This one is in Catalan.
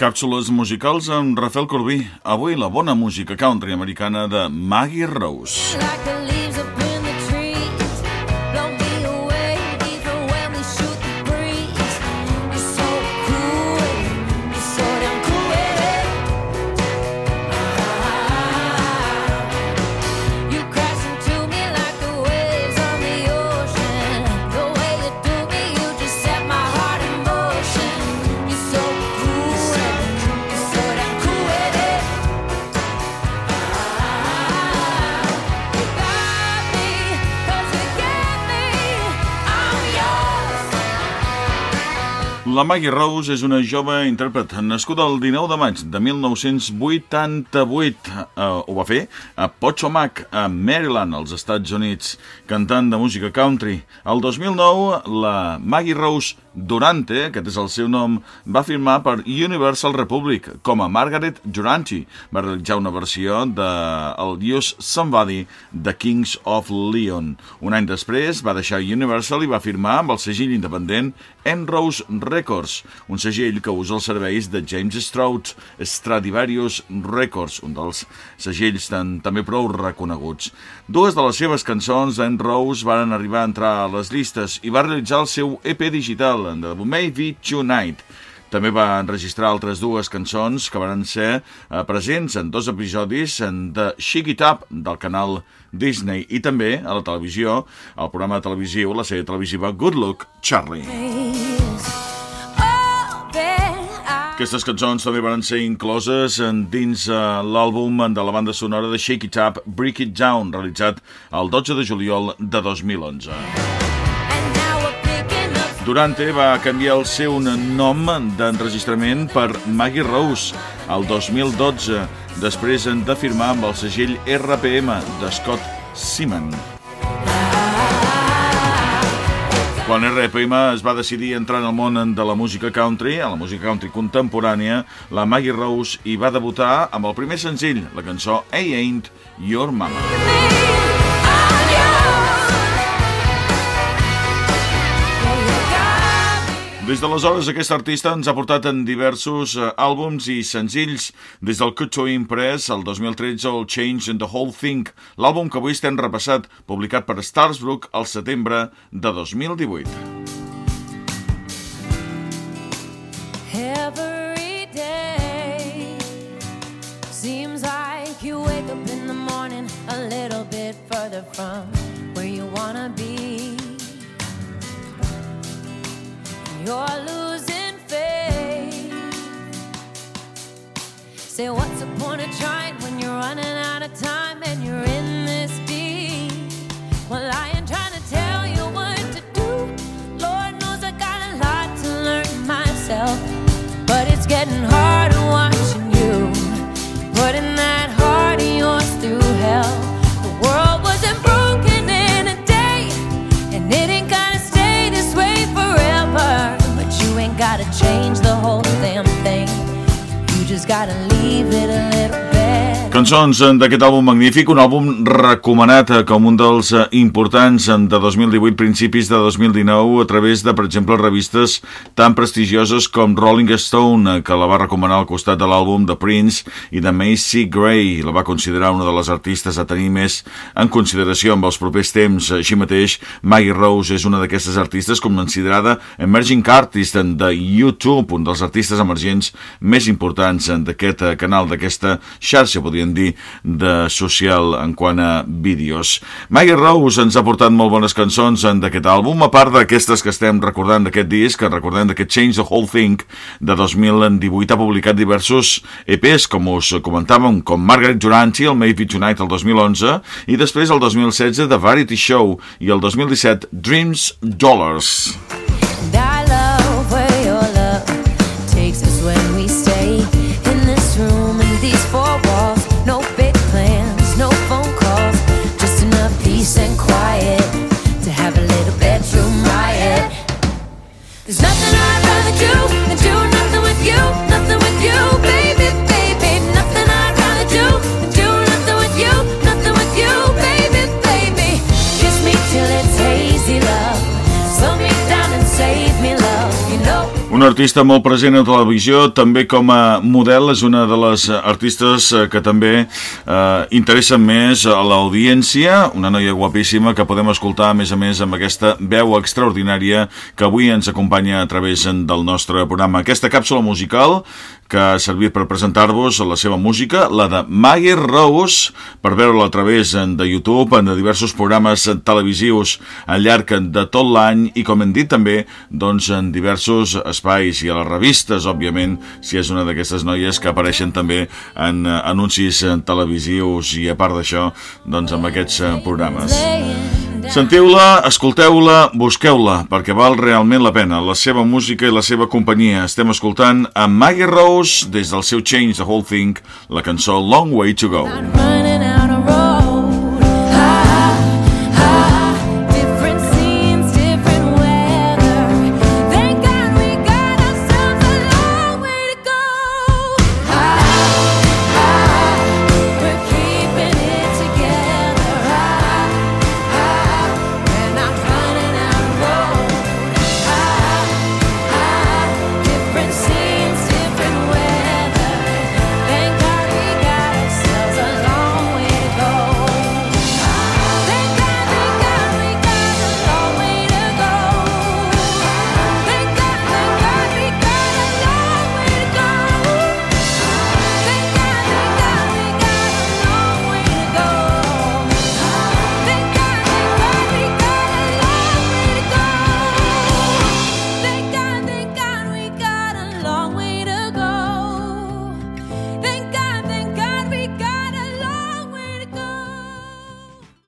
Càpsules musicals amb Rafael Corbí. Avui la bona música country americana de Maggie Rose. Like La Maggie Rose és una jove intèrpret nascuda el 19 de maig de 1988. Uh, ho va fer a Potomac, a Maryland, als Estats Units, cantant de música country. El 2009, la Maggie Rose Durante, aquest és el seu nom, va firmar per Universal Republic com a Margaret Durante. Va realitzar una versió de el Use Somebody de Kings of Leon. Un any després va deixar Universal i va firmar amb el segell independent Enrose Records, un segell que usa els serveis de James Stroud Stradivarius Records, un dels segells tan, també prou reconeguts. Dues de les seves cançons d'Enrose van arribar a entrar a les llistes i va realitzar el seu EP digital, de Maybe Tonight. També va enregistrar altres dues cançons que van ser eh, presents en dos episodis de Shake It Up del canal Disney i també a la televisió, al programa televisiu, la sèrie televisiva Good Luck Charlie. Aquestes cançons també van ser incloses dins eh, l'àlbum de la banda sonora de Shake It Up, Break It Down, realitzat el 12 de juliol de 2011. Durante va canviar el seu nom d'enregistrament per Maggie Rose el 2012, després de firmar amb el segell RPM de Scott Seaman. Quan RPM es va decidir entrar en el món de la música country, a la música country contemporània, la Maggie Rose hi va debutar amb el primer senzill, la cançó I Ain't Your Mama. Des d'aleshores, aquest artista ens ha portat en diversos eh, àlbums i senzills, des del Cut to Impress, el 2013, el Change in the Whole Thing, l'àlbum que avui estem repassat, publicat per Starsbrook al setembre de 2018. Every day seems like you wake up in the morning a little bit further from where you wanna be. You're losing faith. Say, what's the point of trying when you're running out of time change the whole damn thing. You just gotta leave it a little. Cançons eh, d'aquest àlbum magnífic, un àlbum recomanat eh, com un dels eh, importants de 2018, principis de 2019, a través de, per exemple, revistes tan prestigioses com Rolling Stone, que la va recomanar al costat de l'àlbum de Prince, i de Macy Gray, la va considerar una de les artistes a tenir més en consideració amb els propers temps. Així mateix, Maggie Rose és una d'aquestes artistes considerada Emerging Artist de YouTube, un dels artistes emergents més importants d'aquest canal, d'aquesta xarxa, podríem dir, de social en quant a vídeos. Maggie Rose ens ha portat molt bones cançons en d'aquest àlbum, a part d'aquestes que estem recordant d'aquest disc, recordem d'aquest Change the Whole Thing de 2018, ha publicat diversos EPs, com us comentàvem, com Margaret Duranty, el Maybe Tonight el 2011, i després el 2016 The Variety Show i el 2017 Dreams Dollars. I love where your love takes us when we stay Nothing I Una artista molt present a televisió, també com a model, és una de les artistes eh, que també eh, interessen més a l'audiència, una noia guapíssima que podem escoltar, a més a més, amb aquesta veu extraordinària que avui ens acompanya a través del nostre programa. Aquesta càpsula musical que ha servit per presentar-vos la seva música, la de Maggie Rose, per veure-la a través de YouTube, en diversos programes televisius al llarg de tot l'any i, com hem dit també, doncs, en diversos espais i a les revistes, òbviament, si és una d'aquestes noies que apareixen també en anuncis televisius i, a part d'això, doncs, amb aquests programes. Sentiu-la, escolteu-la, busqueu-la, perquè val realment la pena. La seva música i la seva companyia. Estem escoltant a Maggie Rose des del seu Change the Whole Thing, la cançó Long Way to Go. Running